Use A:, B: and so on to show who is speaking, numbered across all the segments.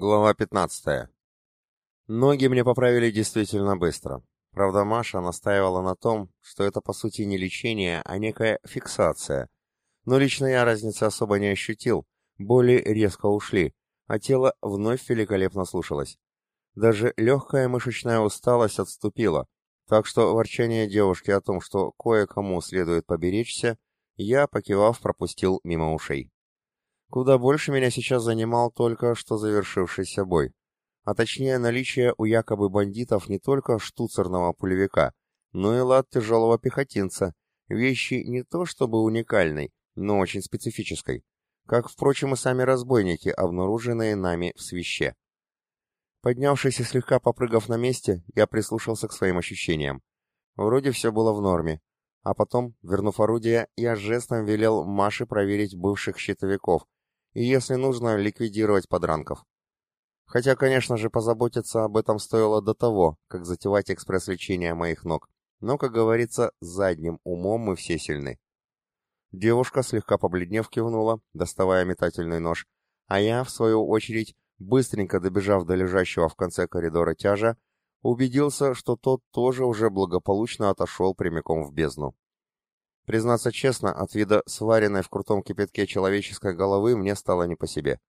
A: Глава 15. Ноги мне поправили действительно быстро. Правда, Маша настаивала на том, что это по сути не лечение, а некая фиксация. Но лично я разницы особо не ощутил, боли резко ушли, а тело вновь великолепно слушалось. Даже легкая мышечная усталость отступила, так что ворчание девушки о том, что кое-кому следует поберечься, я, покивав, пропустил мимо ушей. Куда больше меня сейчас занимал только что завершившийся бой, а точнее наличие у якобы бандитов не только штуцерного пулевика, но и лад тяжелого пехотинца, вещи не то чтобы уникальной, но очень специфической, как, впрочем, и сами разбойники, обнаруженные нами в свище. Поднявшись и слегка попрыгав на месте, я прислушался к своим ощущениям. Вроде все было в норме, а потом, вернув орудие, я жестом велел Маше проверить бывших щитовиков, и, если нужно, ликвидировать подранков. Хотя, конечно же, позаботиться об этом стоило до того, как затевать экспресс-лечение моих ног. Но, как говорится, задним умом мы все сильны. Девушка, слегка побледнев, кивнула, доставая метательный нож, а я, в свою очередь, быстренько добежав до лежащего в конце коридора тяжа, убедился, что тот тоже уже благополучно отошел прямиком в бездну. Признаться честно, от вида сваренной в крутом кипятке человеческой головы мне стало не по себе.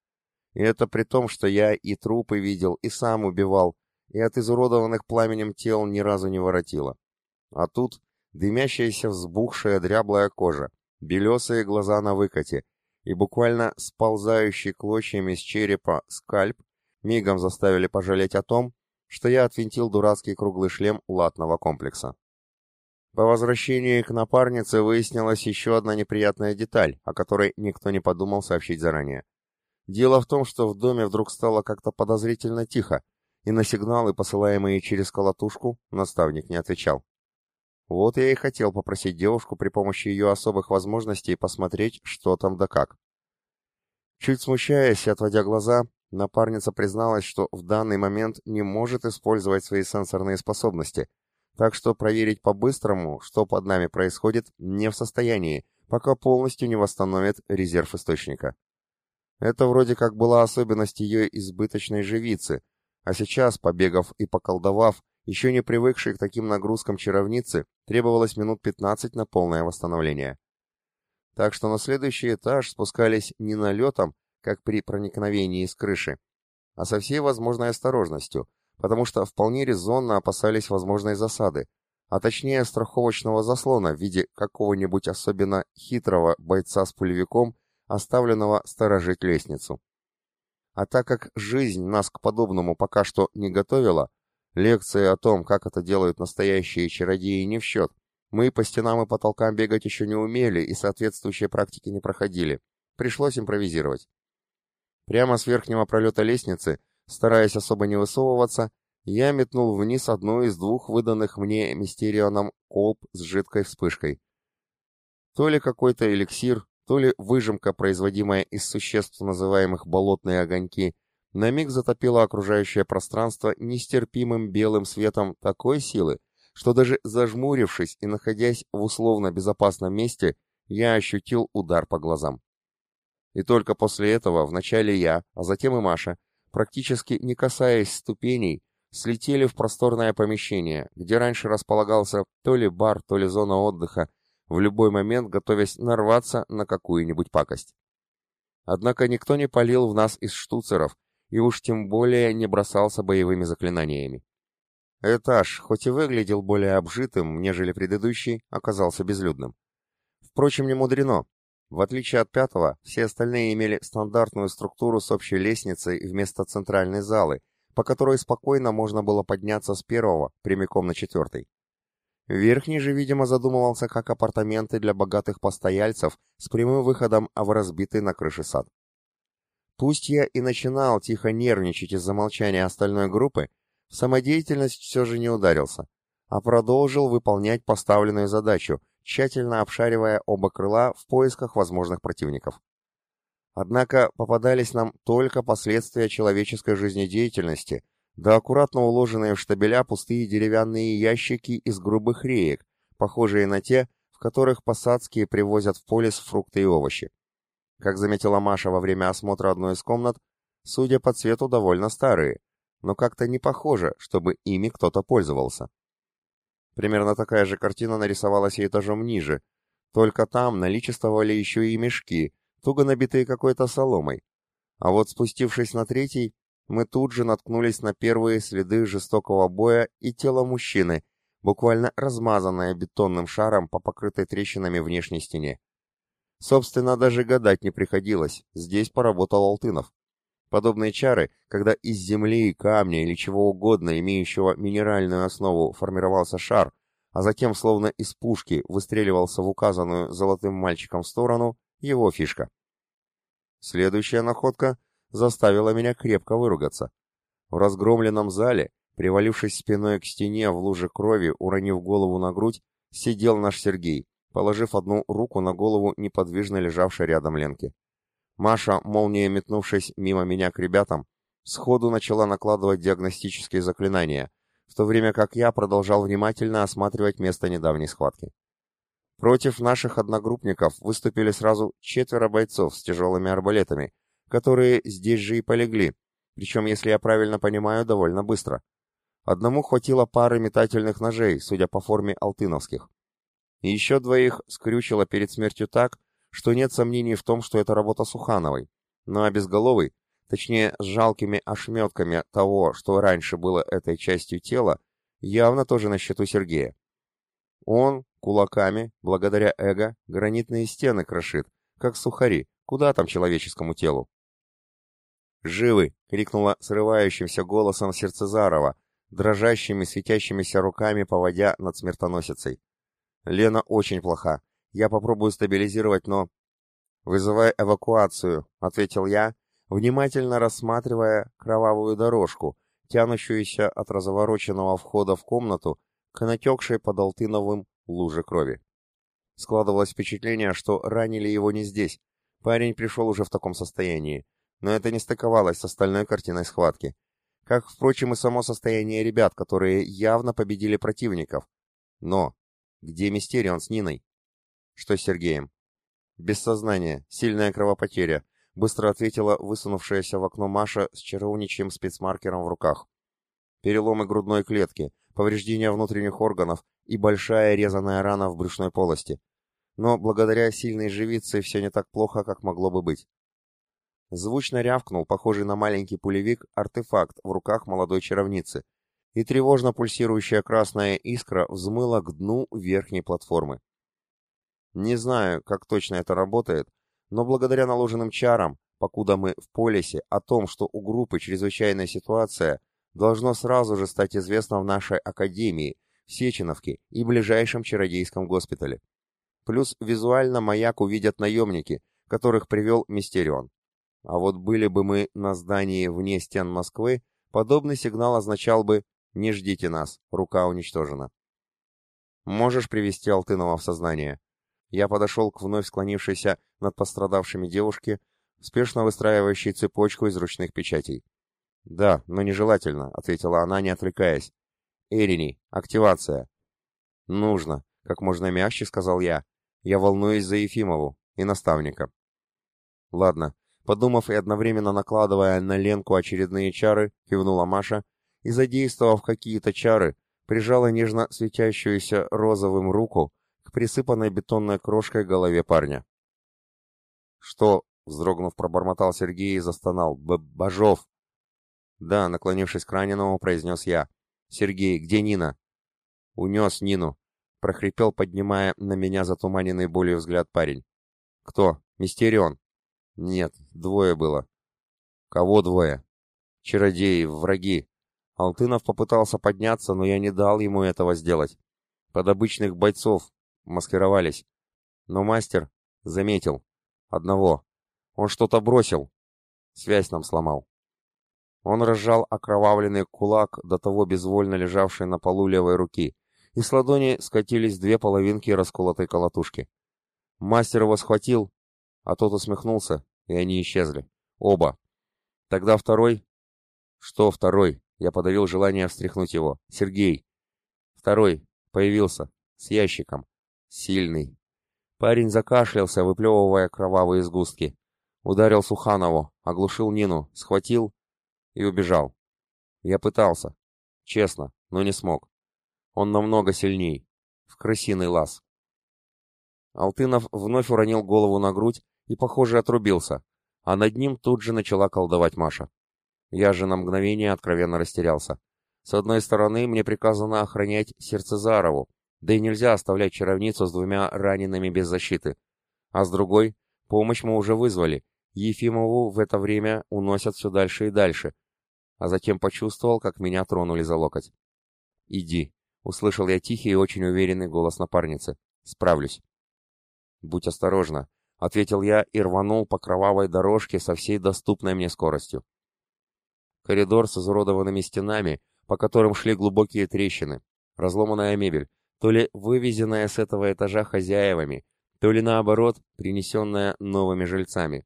A: И это при том, что я и трупы видел, и сам убивал, и от изуродованных пламенем тел ни разу не воротило. А тут дымящаяся взбухшая дряблая кожа, белесые глаза на выкате и буквально сползающий клочьями с черепа скальп мигом заставили пожалеть о том, что я отвинтил дурацкий круглый шлем латного комплекса. По возвращении к напарнице выяснилась еще одна неприятная деталь, о которой никто не подумал сообщить заранее. Дело в том, что в доме вдруг стало как-то подозрительно тихо, и на сигналы, посылаемые через колотушку, наставник не отвечал. Вот я и хотел попросить девушку при помощи ее особых возможностей посмотреть, что там да как. Чуть смущаясь и отводя глаза, напарница призналась, что в данный момент не может использовать свои сенсорные способности — так что проверить по-быстрому, что под нами происходит, не в состоянии, пока полностью не восстановит резерв источника. Это вроде как была особенность ее избыточной живицы, а сейчас, побегав и поколдовав, еще не привыкшей к таким нагрузкам чаровницы, требовалось минут 15 на полное восстановление. Так что на следующий этаж спускались не налетом, как при проникновении с крыши, а со всей возможной осторожностью, потому что вполне резонно опасались возможной засады, а точнее страховочного заслона в виде какого-нибудь особенно хитрого бойца с пулевиком, оставленного сторожить лестницу. А так как жизнь нас к подобному пока что не готовила, лекции о том, как это делают настоящие чародеи, не в счет. Мы по стенам и потолкам бегать еще не умели и соответствующие практики не проходили. Пришлось импровизировать. Прямо с верхнего пролета лестницы Стараясь особо не высовываться, я метнул вниз одну из двух выданных мне мистерионом колб с жидкой вспышкой. То ли какой-то эликсир, то ли выжимка, производимая из существ, называемых болотные огоньки, на миг затопила окружающее пространство нестерпимым белым светом такой силы, что даже зажмурившись и находясь в условно безопасном месте, я ощутил удар по глазам. И только после этого вначале я, а затем и Маша, практически не касаясь ступеней, слетели в просторное помещение, где раньше располагался то ли бар, то ли зона отдыха, в любой момент готовясь нарваться на какую-нибудь пакость. Однако никто не палил в нас из штуцеров, и уж тем более не бросался боевыми заклинаниями. Этаж, хоть и выглядел более обжитым, нежели предыдущий, оказался безлюдным. Впрочем, не мудрено, в отличие от пятого, все остальные имели стандартную структуру с общей лестницей вместо центральной залы, по которой спокойно можно было подняться с первого прямиком на четвертый. Верхний же, видимо, задумывался как апартаменты для богатых постояльцев с прямым выходом в разбитый на крыше сад. Пусть я и начинал тихо нервничать из-за молчания остальной группы, в самодеятельность все же не ударился, а продолжил выполнять поставленную задачу, тщательно обшаривая оба крыла в поисках возможных противников. Однако попадались нам только последствия человеческой жизнедеятельности, да аккуратно уложенные в штабеля пустые деревянные ящики из грубых реек, похожие на те, в которых посадские привозят в полис фрукты и овощи. Как заметила Маша во время осмотра одной из комнат, судя по цвету, довольно старые, но как-то не похоже, чтобы ими кто-то пользовался. Примерно такая же картина нарисовалась и этажом ниже, только там наличествовали еще и мешки, туго набитые какой-то соломой. А вот спустившись на третий, мы тут же наткнулись на первые следы жестокого боя и тело мужчины, буквально размазанное бетонным шаром по покрытой трещинами внешней стене. Собственно, даже гадать не приходилось, здесь поработал Алтынов. Подобные чары, когда из земли, камня или чего угодно, имеющего минеральную основу, формировался шар, а затем, словно из пушки, выстреливался в указанную золотым мальчиком сторону, его фишка. Следующая находка заставила меня крепко выругаться. В разгромленном зале, привалившись спиной к стене в луже крови, уронив голову на грудь, сидел наш Сергей, положив одну руку на голову неподвижно лежавшей рядом Ленки. Маша, молнией метнувшись мимо меня к ребятам, сходу начала накладывать диагностические заклинания, в то время как я продолжал внимательно осматривать место недавней схватки. Против наших одногруппников выступили сразу четверо бойцов с тяжелыми арбалетами, которые здесь же и полегли, причем, если я правильно понимаю, довольно быстро. Одному хватило пары метательных ножей, судя по форме алтыновских. И еще двоих скрючило перед смертью так, что нет сомнений в том, что это работа Сухановой. Ну а безголовый, точнее с жалкими ошметками того, что раньше было этой частью тела, явно тоже на счету Сергея. Он кулаками, благодаря эго, гранитные стены крошит, как сухари, куда там человеческому телу. «Живы!» — крикнула срывающимся голосом Сердцезарова, дрожащими светящимися руками поводя над смертоносицей. «Лена очень плоха. Я попробую стабилизировать, но...» «Вызывай эвакуацию», — ответил я, внимательно рассматривая кровавую дорожку, тянущуюся от развороченного входа в комнату к натекшей под Алтыновым луже крови. Складывалось впечатление, что ранили его не здесь. Парень пришел уже в таком состоянии, но это не стыковалось с остальной картиной схватки. Как, впрочем, и само состояние ребят, которые явно победили противников. Но где Мистерион с Ниной? Что с Сергеем? Без сознания, сильная кровопотеря, быстро ответила высунувшаяся в окно Маша с чаровничьим спецмаркером в руках. Переломы грудной клетки, повреждения внутренних органов и большая резаная рана в брюшной полости. Но благодаря сильной живице все не так плохо, как могло бы быть. Звучно рявкнул, похожий на маленький пулевик, артефакт в руках молодой чаровницы, и тревожно пульсирующая красная искра взмыла к дну верхней платформы. Не знаю, как точно это работает, но благодаря наложенным чарам, покуда мы в полисе, о том, что у группы чрезвычайная ситуация, должно сразу же стать известно в нашей академии, в Сеченовке и ближайшем чародейском госпитале. Плюс визуально маяк увидят наемники, которых привел Мистерион. А вот были бы мы на здании вне стен Москвы, подобный сигнал означал бы «Не ждите нас, рука уничтожена». «Можешь привести Алтынова в сознание?» Я подошел к вновь склонившейся над пострадавшими девушке, спешно выстраивающей цепочку из ручных печатей. «Да, но нежелательно», — ответила она, не отвлекаясь. «Эрини, активация». «Нужно», — как можно мягче сказал я. «Я волнуюсь за Ефимову и наставника». «Ладно, Подумав и одновременно накладывая на Ленку очередные чары, кивнула Маша и, задействовав какие-то чары, прижала нежно светящуюся розовым руку присыпанной бетонной крошкой голове парня. «Что?» — вздрогнув, пробормотал Сергей и застонал. «Бажов!» «Да», — наклонившись к раненому, произнес я. «Сергей, где Нина?» «Унес Нину», — прохрипел, поднимая на меня затуманенный болью взгляд парень. «Кто? Мистерион?» Нет, двое было. Кого двое? Чародеи, враги. Алтынов попытался подняться, но я не дал ему этого сделать. Под обычных бойцов маскировались. Но мастер заметил. Одного. Он что-то бросил. Связь нам сломал. Он разжал окровавленный кулак, до того безвольно лежавший на полу левой руки, и с ладони скатились две половинки расколотой колотушки. Мастер его схватил, а тот усмехнулся, и они исчезли. Оба. Тогда второй... Что второй? Я подавил желание встряхнуть его. Сергей. Второй. Появился. С ящиком. Сильный. Парень закашлялся, выплевывая кровавые сгустки. Ударил Суханову, оглушил Нину, схватил и убежал. Я пытался. Честно, но не смог. Он намного сильней. В крысиный лаз. Алтынов вновь уронил голову на грудь и, похоже, отрубился, а над ним тут же начала колдовать Маша. Я же на мгновение откровенно растерялся. С одной стороны, мне приказано охранять Сердцезарову, да и нельзя оставлять чаровницу с двумя ранеными без защиты. А с другой, помощь мы уже вызвали. Ефимову в это время уносят все дальше и дальше. А затем почувствовал, как меня тронули за локоть. «Иди», — услышал я тихий и очень уверенный голос напарницы. «Справлюсь». «Будь осторожна», — ответил я и рванул по кровавой дорожке со всей доступной мне скоростью. Коридор с изуродованными стенами, по которым шли глубокие трещины, разломанная мебель, то ли вывезенная с этого этажа хозяевами, то ли наоборот, принесенная новыми жильцами.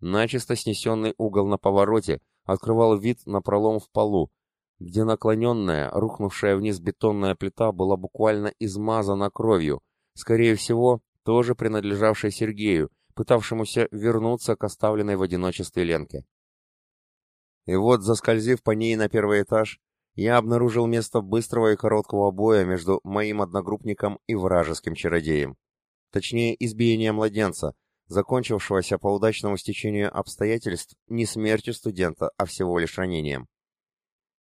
A: Начисто снесенный угол на повороте открывал вид на пролом в полу, где наклоненная, рухнувшая вниз бетонная плита была буквально измазана кровью, скорее всего, тоже принадлежавшей Сергею, пытавшемуся вернуться к оставленной в одиночестве Ленке. И вот, заскользив по ней на первый этаж, я обнаружил место быстрого и короткого боя между моим одногруппником и вражеским чародеем. Точнее, избиение младенца, закончившегося по удачному стечению обстоятельств не смертью студента, а всего лишь ранением.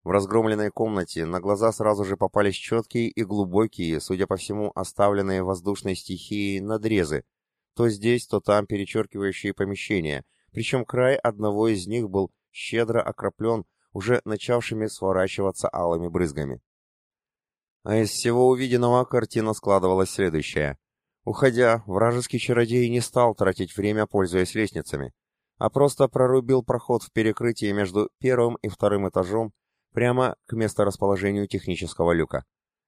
A: В разгромленной комнате на глаза сразу же попались четкие и глубокие, судя по всему, оставленные воздушной стихией надрезы, то здесь, то там перечеркивающие помещения, причем край одного из них был щедро окроплен уже начавшими сворачиваться алыми брызгами. А из всего увиденного картина складывалась следующая. Уходя, вражеский чародей не стал тратить время, пользуясь лестницами, а просто прорубил проход в перекрытии между первым и вторым этажом прямо к месторасположению технического люка.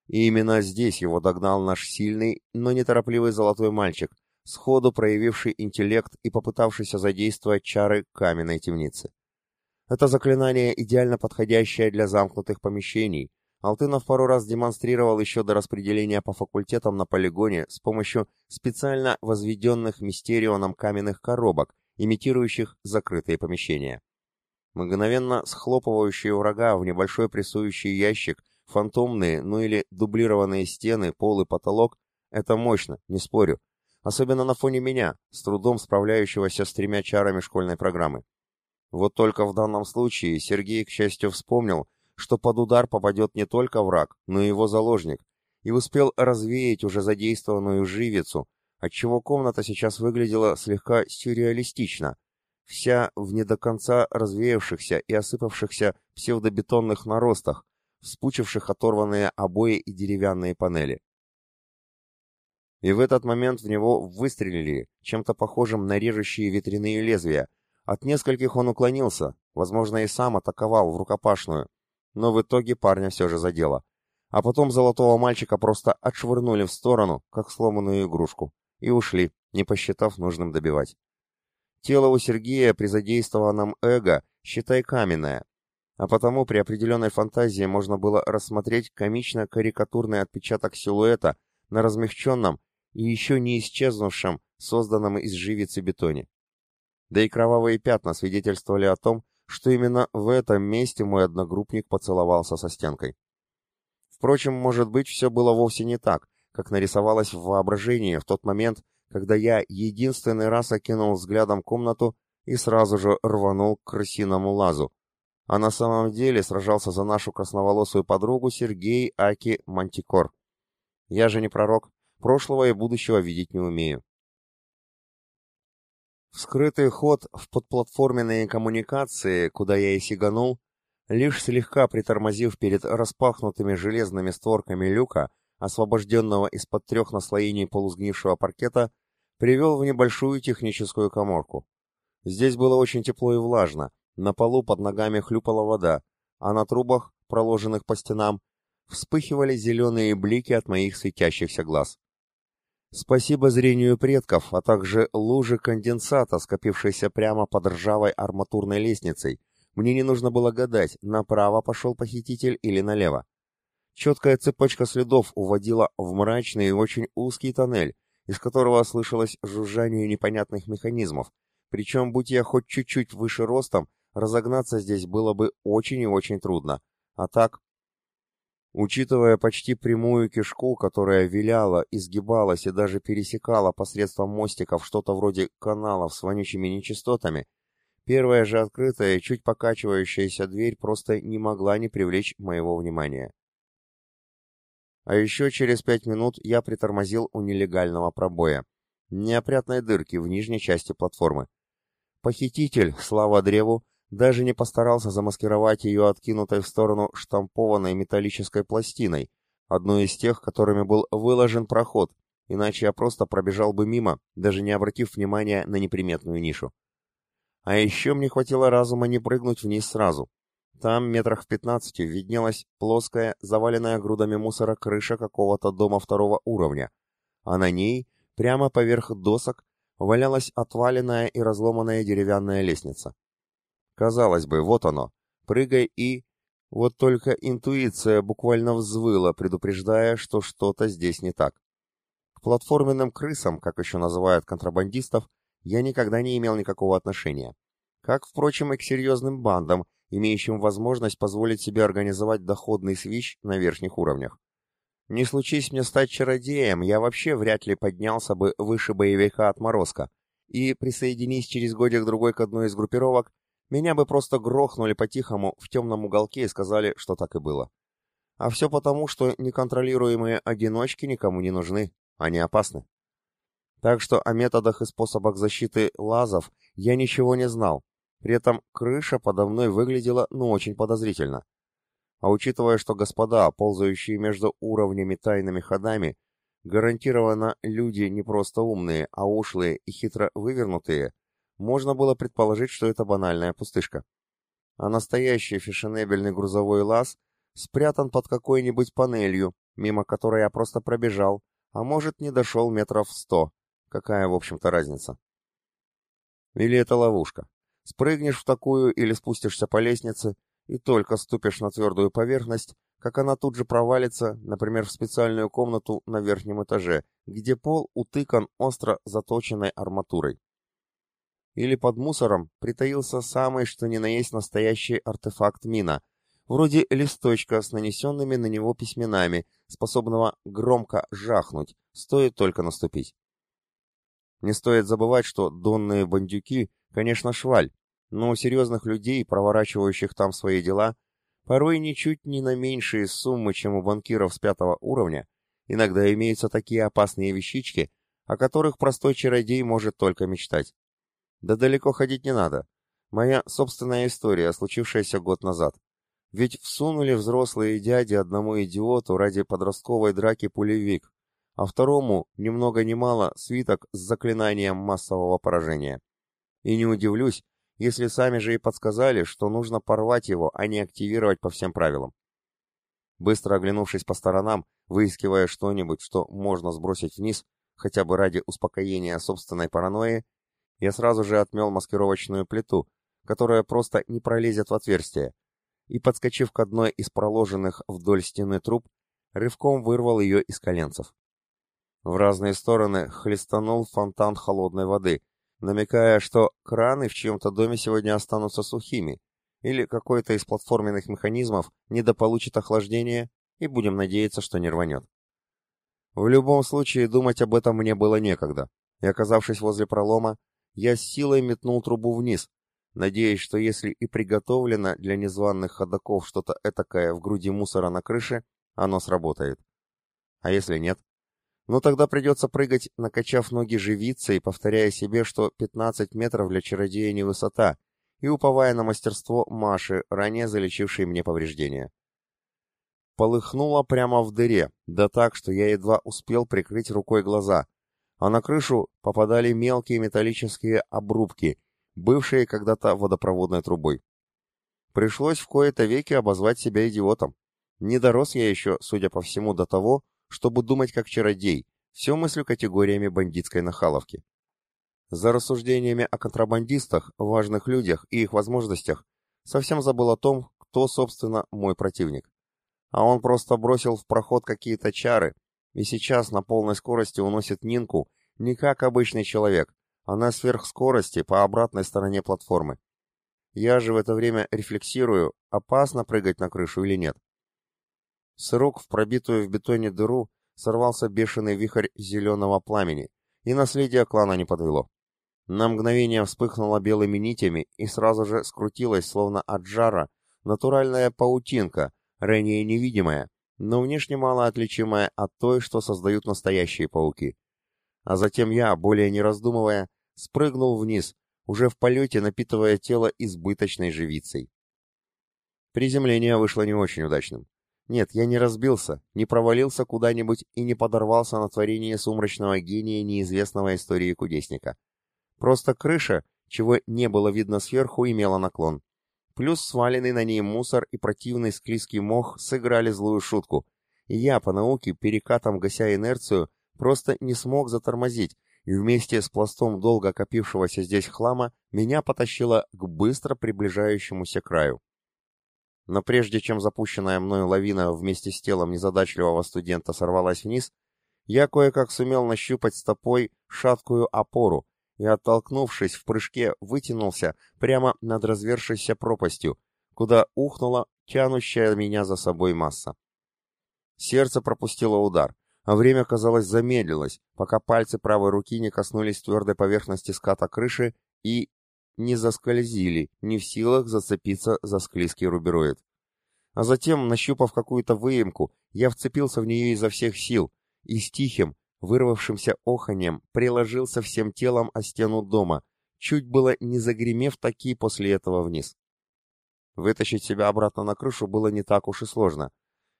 A: И именно здесь его догнал наш сильный, но неторопливый золотой мальчик, сходу проявивший интеллект и попытавшийся задействовать чары каменной темницы. Это заклинание идеально подходящее для замкнутых помещений. Алтынов пару раз демонстрировал еще до распределения по факультетам на полигоне с помощью специально возведенных мистерионом каменных коробок, имитирующих закрытые помещения мгновенно схлопывающие врага в небольшой прессующий ящик, фантомные, ну или дублированные стены, пол и потолок — это мощно, не спорю. Особенно на фоне меня, с трудом справляющегося с тремя чарами школьной программы. Вот только в данном случае Сергей, к счастью, вспомнил, что под удар попадет не только враг, но и его заложник, и успел развеять уже задействованную живицу, отчего комната сейчас выглядела слегка сюрреалистично, вся в не до конца развеявшихся и осыпавшихся псевдобетонных наростах, вспучивших оторванные обои и деревянные панели. И в этот момент в него выстрелили, чем-то похожим на режущие ветряные лезвия. От нескольких он уклонился, возможно, и сам атаковал в рукопашную, но в итоге парня все же задело. А потом золотого мальчика просто отшвырнули в сторону, как сломанную игрушку, и ушли, не посчитав нужным добивать. Тело у Сергея при задействованном эго, считай, каменное, а потому при определенной фантазии можно было рассмотреть комично-карикатурный отпечаток силуэта на размягченном и еще не исчезнувшем, созданном из живицы бетоне. Да и кровавые пятна свидетельствовали о том, что именно в этом месте мой одногруппник поцеловался со стенкой. Впрочем, может быть, все было вовсе не так, как нарисовалось в воображении в тот момент, когда я единственный раз окинул взглядом комнату и сразу же рванул к крысиному лазу. А на самом деле сражался за нашу красноволосую подругу Сергей Аки Мантикор. Я же не пророк, прошлого и будущего видеть не умею. Вскрытый ход в подплатформенные коммуникации, куда я и сиганул, лишь слегка притормозив перед распахнутыми железными створками люка, освобожденного из-под трех наслоений полусгнившего паркета, привел в небольшую техническую коморку. Здесь было очень тепло и влажно, на полу под ногами хлюпала вода, а на трубах, проложенных по стенам, вспыхивали зеленые блики от моих светящихся глаз. Спасибо зрению предков, а также луже конденсата, скопившейся прямо под ржавой арматурной лестницей, мне не нужно было гадать, направо пошел похититель или налево. Четкая цепочка следов уводила в мрачный и очень узкий тоннель, из которого слышалось жужжание непонятных механизмов, Причем, будь я хоть чуть-чуть выше ростом, разогнаться здесь было бы очень и очень трудно. А так... Учитывая почти прямую кишку, которая виляла, изгибалась и даже пересекала посредством мостиков что-то вроде каналов с вонючими нечистотами, первая же открытая, чуть покачивающаяся дверь просто не могла не привлечь моего внимания. А еще через пять минут я притормозил у нелегального пробоя, неопрятной дырки в нижней части платформы. Похититель, слава древу, даже не постарался замаскировать ее откинутой в сторону штампованной металлической пластиной, одной из тех, которыми был выложен проход, иначе я просто пробежал бы мимо, даже не обратив внимания на неприметную нишу. А еще мне хватило разума не прыгнуть вниз сразу. Там, метрах в пятнадцати, виднелась плоская, заваленная грудами мусора крыша какого-то дома второго уровня, а на ней, прямо поверх досок, валялась отваленная и разломанная деревянная лестница. Казалось бы, вот оно. Прыгай и... Вот только интуиция буквально взвыла, предупреждая, что что-то здесь не так. К платформенным крысам, как еще называют контрабандистов, я никогда не имел никакого отношения. Как, впрочем, и к серьезным бандам, имеющим возможность позволить себе организовать доходный свищ на верхних уровнях. Не случись мне стать чародеем, я вообще вряд ли поднялся бы выше боевика отморозка, и, присоединись через годик-другой к одной из группировок, меня бы просто грохнули по-тихому в темном уголке и сказали, что так и было. А все потому, что неконтролируемые одиночки никому не нужны, они опасны. Так что о методах и способах защиты лазов я ничего не знал, при этом крыша подо мной выглядела ну очень подозрительно. А учитывая, что господа, ползающие между уровнями тайными ходами, гарантированно люди не просто умные, а ушлые и хитро вывернутые, можно было предположить, что это банальная пустышка. А настоящий фешенебельный грузовой лаз спрятан под какой-нибудь панелью, мимо которой я просто пробежал, а может, не дошел метров сто. Какая, в общем-то, разница? Или это ловушка? Спрыгнешь в такую или спустишься по лестнице, и только ступишь на твердую поверхность, как она тут же провалится, например, в специальную комнату на верхнем этаже, где пол утыкан остро заточенной арматурой или под мусором притаился самый что ни на есть настоящий артефакт мина, вроде листочка с нанесенными на него письменами, способного громко жахнуть, стоит только наступить. Не стоит забывать, что донные бандюки, конечно, шваль, но у серьезных людей, проворачивающих там свои дела, порой ничуть не на меньшие суммы, чем у банкиров с пятого уровня, иногда имеются такие опасные вещички, о которых простой чародей может только мечтать. Да далеко ходить не надо. Моя собственная история, случившаяся год назад. Ведь всунули взрослые дяди одному идиоту ради подростковой драки пулевик, а второму, ни много ни мало, свиток с заклинанием массового поражения. И не удивлюсь, если сами же и подсказали, что нужно порвать его, а не активировать по всем правилам. Быстро оглянувшись по сторонам, выискивая что-нибудь, что можно сбросить вниз, хотя бы ради успокоения собственной паранойи, я сразу же отмел маскировочную плиту, которая просто не пролезет в отверстие, и, подскочив к одной из проложенных вдоль стены труб, рывком вырвал ее из коленцев. В разные стороны хлестанул фонтан холодной воды, намекая, что краны в чьем-то доме сегодня останутся сухими, или какой-то из платформенных механизмов недополучит охлаждение, и будем надеяться, что не рванет. В любом случае, думать об этом мне было некогда, и, оказавшись возле пролома, я с силой метнул трубу вниз, надеясь, что если и приготовлено для незваных ходоков что-то этакое в груди мусора на крыше, оно сработает. А если нет? Ну тогда придется прыгать, накачав ноги живицей, повторяя себе, что 15 метров для чародея не высота, и уповая на мастерство Маши, ранее залечившей мне повреждения. Полыхнуло прямо в дыре, да так, что я едва успел прикрыть рукой глаза, а на крышу попадали мелкие металлические обрубки, бывшие когда-то водопроводной трубой. Пришлось в кои-то веки обозвать себя идиотом. Не дорос я еще, судя по всему, до того, чтобы думать как чародей, все мыслю категориями бандитской нахаловки. За рассуждениями о контрабандистах, важных людях и их возможностях совсем забыл о том, кто, собственно, мой противник. А он просто бросил в проход какие-то чары, и сейчас на полной скорости уносит Нинку не как обычный человек, а на сверхскорости по обратной стороне платформы. Я же в это время рефлексирую, опасно прыгать на крышу или нет. С рук в пробитую в бетоне дыру сорвался бешеный вихрь зеленого пламени, и наследие клана не подвело. На мгновение вспыхнуло белыми нитями и сразу же скрутилась, словно от жара, натуральная паутинка, ранее невидимая, но внешне мало отличимая от той, что создают настоящие пауки. А затем я, более не раздумывая, спрыгнул вниз, уже в полете напитывая тело избыточной живицей. Приземление вышло не очень удачным. Нет, я не разбился, не провалился куда-нибудь и не подорвался на творение сумрачного гения неизвестного истории кудесника. Просто крыша, чего не было видно сверху, имела наклон. Плюс сваленный на ней мусор и противный склизкий мох сыграли злую шутку. И я, по науке, перекатом гася инерцию, просто не смог затормозить, и вместе с пластом долго копившегося здесь хлама меня потащило к быстро приближающемуся краю. Но прежде чем запущенная мною лавина вместе с телом незадачливого студента сорвалась вниз, я кое-как сумел нащупать стопой шаткую опору, и, оттолкнувшись в прыжке, вытянулся прямо над развершейся пропастью, куда ухнула тянущая меня за собой масса. Сердце пропустило удар, а время, казалось, замедлилось, пока пальцы правой руки не коснулись твердой поверхности ската крыши и не заскользили, не в силах зацепиться за склизкий рубероид. А затем, нащупав какую-то выемку, я вцепился в нее изо всех сил и с тихим, вырвавшимся оханьем, приложился всем телом о стену дома, чуть было не загремев таки после этого вниз. Вытащить себя обратно на крышу было не так уж и сложно.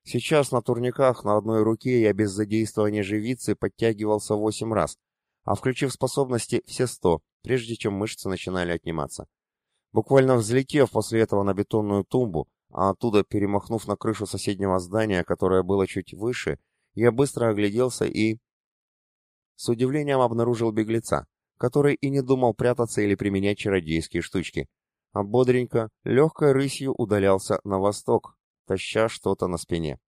A: Сейчас на турниках на одной руке я без задействования живицы подтягивался восемь раз, а включив способности все сто, прежде чем мышцы начинали отниматься. Буквально взлетев после этого на бетонную тумбу, а оттуда перемахнув на крышу соседнего здания, которое было чуть выше, я быстро огляделся и с удивлением обнаружил беглеца, который и не думал прятаться или применять чародейские штучки, а бодренько, легкой рысью удалялся на восток, таща что-то на спине.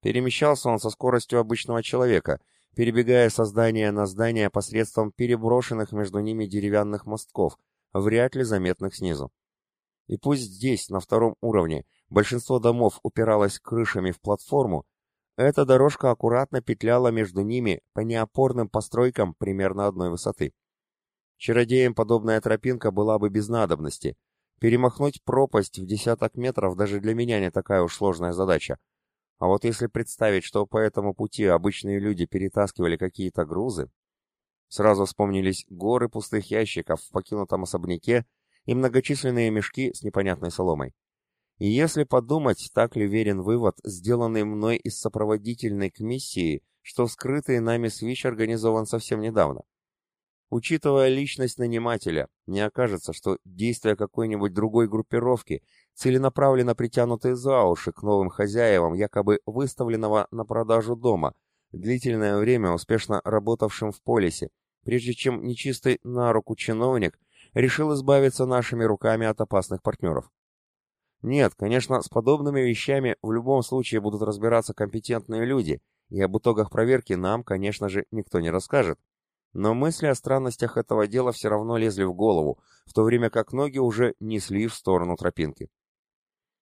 A: Перемещался он со скоростью обычного человека, перебегая со здания на здание посредством переброшенных между ними деревянных мостков, вряд ли заметных снизу. И пусть здесь, на втором уровне, большинство домов упиралось крышами в платформу, эта дорожка аккуратно петляла между ними по неопорным постройкам примерно одной высоты. Чародеям подобная тропинка была бы без надобности. Перемахнуть пропасть в десяток метров даже для меня не такая уж сложная задача. А вот если представить, что по этому пути обычные люди перетаскивали какие-то грузы, сразу вспомнились горы пустых ящиков в покинутом особняке и многочисленные мешки с непонятной соломой. И если подумать, так ли верен вывод, сделанный мной из сопроводительной к миссии, что скрытый нами свич организован совсем недавно. Учитывая личность нанимателя, не окажется, что действия какой-нибудь другой группировки целенаправленно притянуты за уши к новым хозяевам якобы выставленного на продажу дома, длительное время успешно работавшим в полисе, прежде чем нечистый на руку чиновник решил избавиться нашими руками от опасных партнеров. Нет, конечно, с подобными вещами в любом случае будут разбираться компетентные люди, и об итогах проверки нам, конечно же, никто не расскажет. Но мысли о странностях этого дела все равно лезли в голову, в то время как ноги уже несли в сторону тропинки.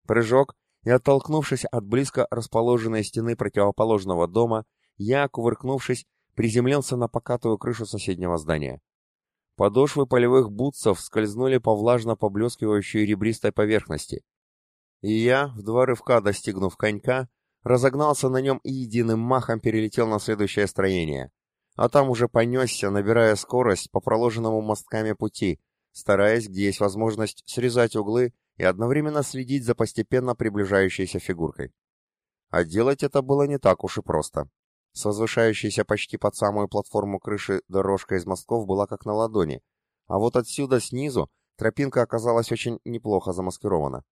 A: Прыжок, и оттолкнувшись от близко расположенной стены противоположного дома, я, кувыркнувшись, приземлился на покатую крышу соседнего здания. Подошвы полевых бутсов скользнули по влажно поблескивающей ребристой поверхности, и я, в два рывка достигнув конька, разогнался на нем и единым махом перелетел на следующее строение. А там уже понесся, набирая скорость по проложенному мостками пути, стараясь, где есть возможность, срезать углы и одновременно следить за постепенно приближающейся фигуркой. А делать это было не так уж и просто. С возвышающейся почти под самую платформу крыши дорожка из мостков была как на ладони, а вот отсюда снизу тропинка оказалась очень неплохо замаскирована.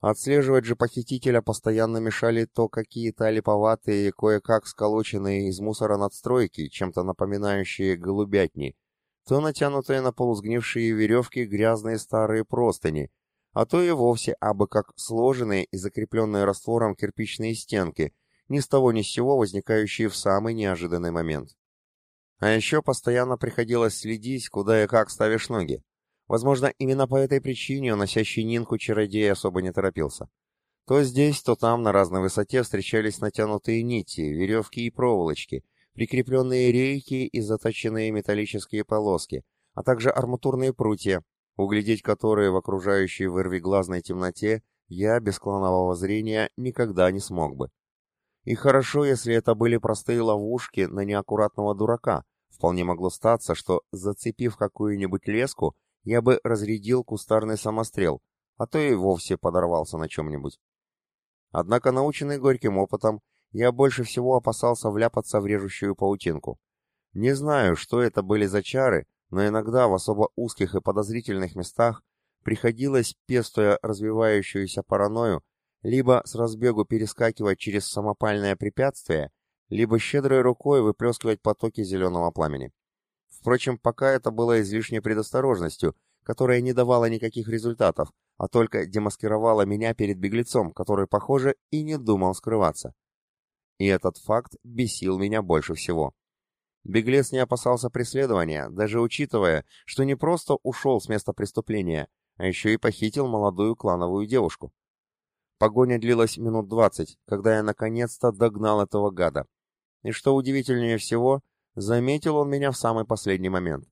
A: Отслеживать же похитителя постоянно мешали то какие-то липоватые, кое-как сколоченные из мусора надстройки, чем-то напоминающие голубятни, то натянутые на полусгнившие веревки грязные старые простыни, а то и вовсе абы как сложенные и закрепленные раствором кирпичные стенки, ни с того ни с сего возникающие в самый неожиданный момент. А еще постоянно приходилось следить, куда и как ставишь ноги. Возможно, именно по этой причине уносящий Нинку чародей особо не торопился. То здесь, то там на разной высоте встречались натянутые нити, веревки и проволочки, прикрепленные рейки и заточенные металлические полоски, а также арматурные прутья, углядеть которые в окружающей вырвиглазной темноте я без кланового зрения никогда не смог бы. И хорошо, если это были простые ловушки на неаккуратного дурака. Вполне могло статься, что, зацепив какую-нибудь леску, я бы разрядил кустарный самострел, а то и вовсе подорвался на чем-нибудь. Однако, наученный горьким опытом, я больше всего опасался вляпаться в режущую паутинку. Не знаю, что это были за чары, но иногда в особо узких и подозрительных местах приходилось, пестуя развивающуюся паранойю, либо с разбегу перескакивать через самопальное препятствие, либо щедрой рукой выплескивать потоки зеленого пламени. Впрочем, пока это было излишней предосторожностью, которая не давала никаких результатов, а только демаскировала меня перед беглецом, который, похоже, и не думал скрываться. И этот факт бесил меня больше всего. Беглец не опасался преследования, даже учитывая, что не просто ушел с места преступления, а еще и похитил молодую клановую девушку. Погоня длилась минут двадцать, когда я наконец-то догнал этого гада. И что удивительнее всего, Заметил он меня в самый последний момент.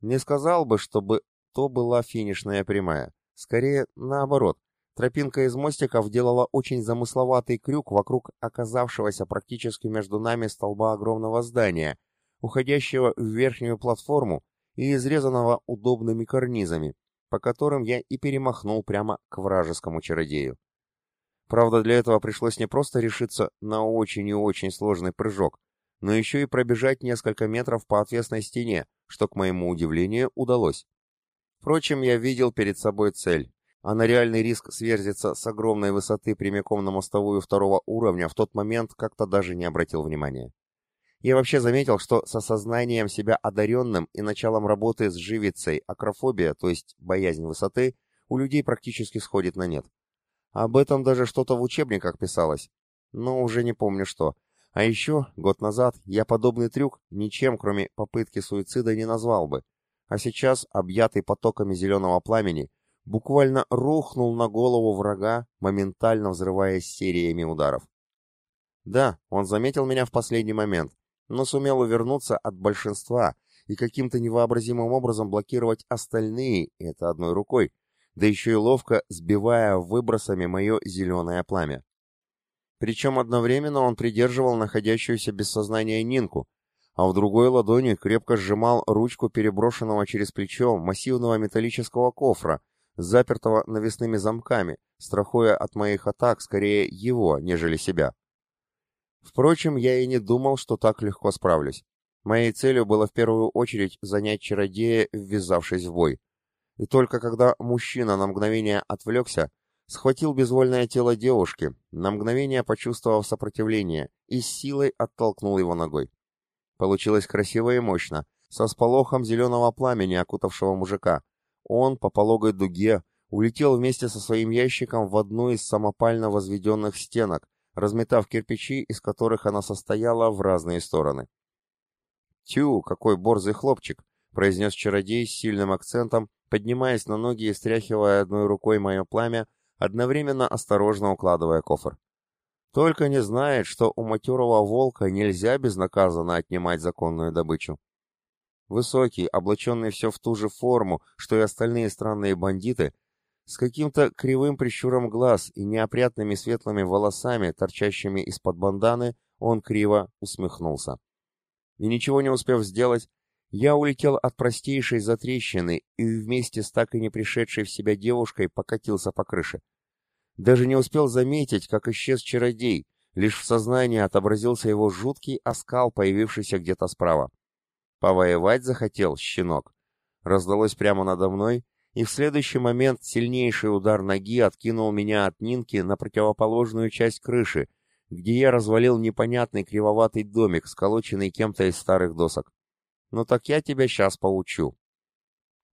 A: Не сказал бы, чтобы то была финишная прямая. Скорее, наоборот. Тропинка из мостиков делала очень замысловатый крюк вокруг оказавшегося практически между нами столба огромного здания, уходящего в верхнюю платформу и изрезанного удобными карнизами, по которым я и перемахнул прямо к вражескому чародею. Правда, для этого пришлось не просто решиться на очень и очень сложный прыжок, но еще и пробежать несколько метров по отвесной стене, что, к моему удивлению, удалось. Впрочем, я видел перед собой цель, а на реальный риск сверзиться с огромной высоты прямиком на мостовую второго уровня в тот момент как-то даже не обратил внимания. Я вообще заметил, что с осознанием себя одаренным и началом работы с живицей акрофобия, то есть боязнь высоты, у людей практически сходит на нет. Об этом даже что-то в учебниках писалось, но уже не помню что, а еще, год назад, я подобный трюк ничем, кроме попытки суицида, не назвал бы. А сейчас, объятый потоками зеленого пламени, буквально рухнул на голову врага, моментально взрываясь сериями ударов. Да, он заметил меня в последний момент, но сумел увернуться от большинства и каким-то невообразимым образом блокировать остальные, это одной рукой, да еще и ловко сбивая выбросами мое зеленое пламя. Причем одновременно он придерживал находящуюся без сознания Нинку, а в другой ладони крепко сжимал ручку переброшенного через плечо массивного металлического кофра, запертого навесными замками, страхуя от моих атак скорее его, нежели себя. Впрочем, я и не думал, что так легко справлюсь. Моей целью было в первую очередь занять чародея, ввязавшись в бой. И только когда мужчина на мгновение отвлекся, схватил безвольное тело девушки, на мгновение почувствовав сопротивление, и с силой оттолкнул его ногой. Получилось красиво и мощно, со сполохом зеленого пламени, окутавшего мужика. Он, по пологой дуге, улетел вместе со своим ящиком в одну из самопально возведенных стенок, разметав кирпичи, из которых она состояла в разные стороны. «Тю, какой борзый хлопчик!» — произнес чародей с сильным акцентом, поднимаясь на ноги и стряхивая одной рукой мое пламя, одновременно осторожно укладывая кофр. Только не знает, что у матерого волка нельзя безнаказанно отнимать законную добычу. Высокий, облаченный все в ту же форму, что и остальные странные бандиты, с каким-то кривым прищуром глаз и неопрятными светлыми волосами, торчащими из-под банданы, он криво усмехнулся. И ничего не успев сделать, я улетел от простейшей затрещины и вместе с так и не пришедшей в себя девушкой покатился по крыше. Даже не успел заметить, как исчез чародей, лишь в сознании отобразился его жуткий оскал, появившийся где-то справа. «Повоевать захотел, щенок!» Раздалось прямо надо мной, и в следующий момент сильнейший удар ноги откинул меня от Нинки на противоположную часть крыши, где я развалил непонятный кривоватый домик, сколоченный кем-то из старых досок. Ну так я тебя сейчас поучу.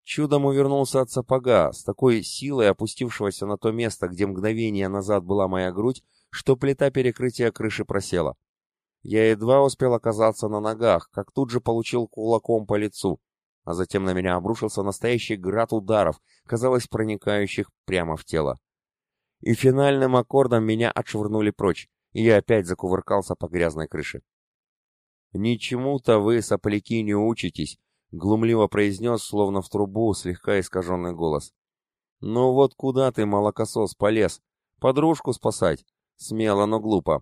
A: Чудом увернулся от сапога, с такой силой опустившегося на то место, где мгновение назад была моя грудь, что плита перекрытия крыши просела. Я едва успел оказаться на ногах, как тут же получил кулаком по лицу, а затем на меня обрушился настоящий град ударов, казалось, проникающих прямо в тело. И финальным аккордом меня отшвырнули прочь, и я опять закувыркался по грязной крыше. «Ничему-то вы, сопляки, не учитесь», — глумливо произнес, словно в трубу, слегка искаженный голос. «Ну вот куда ты, молокосос, полез? Подружку спасать? Смело, но глупо.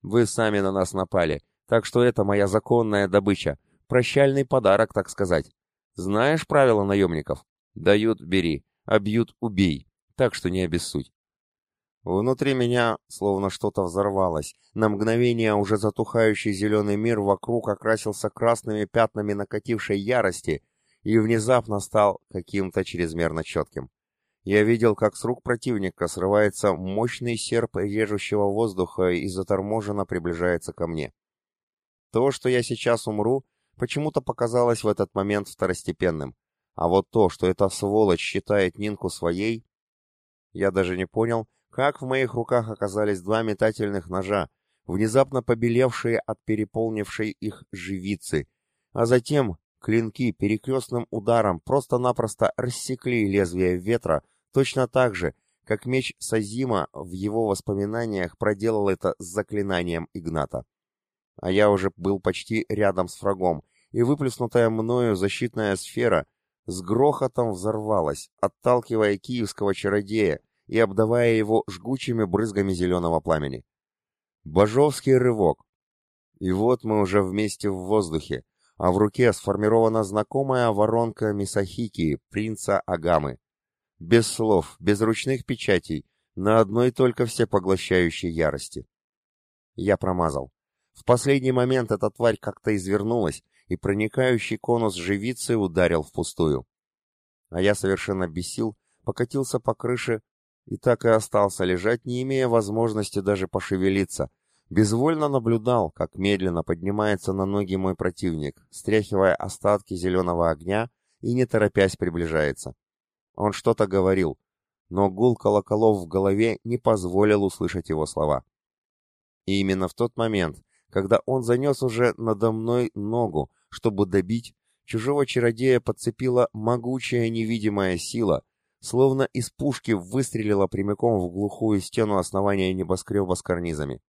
A: Вы сами на нас напали, так что это моя законная добыча. Прощальный подарок, так сказать. Знаешь правила наемников? Дают — бери, а бьют — убей. Так что не обессудь. Внутри меня словно что-то взорвалось. На мгновение уже затухающий зеленый мир вокруг окрасился красными пятнами накатившей ярости и внезапно стал каким-то чрезмерно четким. Я видел, как с рук противника срывается мощный серп режущего воздуха и заторможенно приближается ко мне. То, что я сейчас умру, почему-то показалось в этот момент второстепенным. А вот то, что эта сволочь считает Нинку своей, я даже не понял, как в моих руках оказались два метательных ножа, внезапно побелевшие от переполнившей их живицы, а затем Клинки перекрестным ударом просто-напросто рассекли лезвие ветра, точно так же, как меч Сазима в его воспоминаниях проделал это с заклинанием Игната. А я уже был почти рядом с врагом, и выплеснутая мною защитная сфера с грохотом взорвалась, отталкивая киевского чародея и обдавая его жгучими брызгами зеленого пламени. Божовский рывок. И вот мы уже вместе в воздухе, а в руке сформирована знакомая воронка Мисахики, принца Агамы. Без слов, без ручных печатей, на одной только всепоглощающей ярости. Я промазал. В последний момент эта тварь как-то извернулась, и проникающий конус живицы ударил впустую. А я совершенно бесил, покатился по крыше и так и остался лежать, не имея возможности даже пошевелиться, Безвольно наблюдал, как медленно поднимается на ноги мой противник, стряхивая остатки зеленого огня и не торопясь приближается. Он что-то говорил, но гул колоколов в голове не позволил услышать его слова. И именно в тот момент, когда он занес уже надо мной ногу, чтобы добить, чужого чародея подцепила могучая невидимая сила, словно из пушки выстрелила прямиком в глухую стену основания небоскреба с карнизами.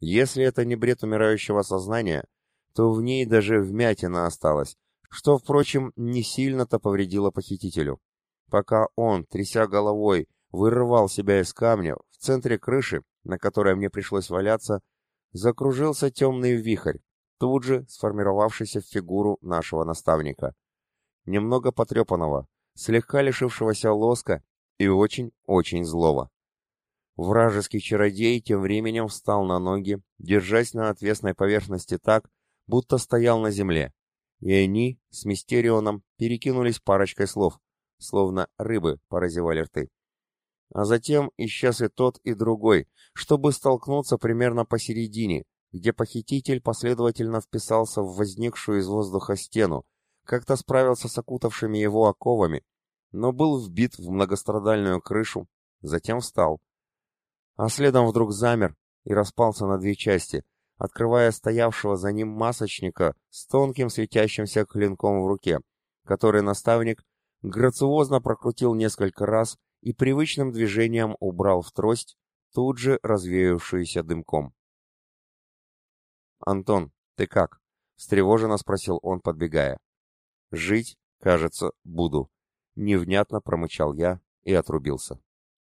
A: Если это не бред умирающего сознания, то в ней даже вмятина осталась, что, впрочем, не сильно-то повредило похитителю. Пока он, тряся головой, вырывал себя из камня, в центре крыши, на которой мне пришлось валяться, закружился темный вихрь, тут же сформировавшийся в фигуру нашего наставника. Немного потрепанного, слегка лишившегося лоска и очень-очень злого. Вражеский чародей тем временем встал на ноги, держась на отвесной поверхности так, будто стоял на земле, и они с Мистерионом перекинулись парочкой слов, словно рыбы поразевали рты. А затем исчез и тот, и другой, чтобы столкнуться примерно посередине, где похититель последовательно вписался в возникшую из воздуха стену, как-то справился с окутавшими его оковами, но был вбит в многострадальную крышу, затем встал, а следом вдруг замер и распался на две части, открывая стоявшего за ним масочника с тонким светящимся клинком в руке, который наставник грациозно прокрутил несколько раз и привычным движением убрал в трость, тут же развеявшуюся дымком. «Антон, ты как?» — встревоженно спросил он, подбегая. «Жить, кажется, буду», — невнятно промычал я и отрубился.